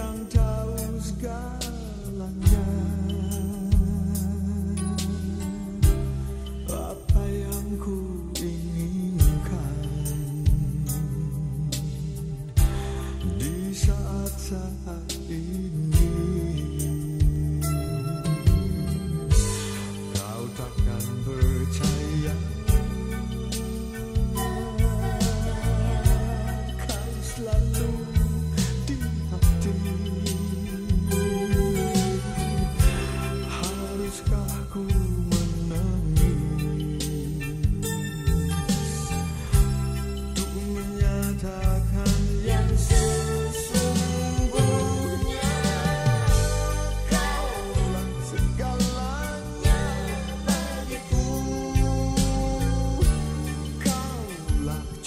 yang tahu segalanya. Apa yang ku inginkan Di saat-saat ini?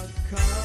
out. Come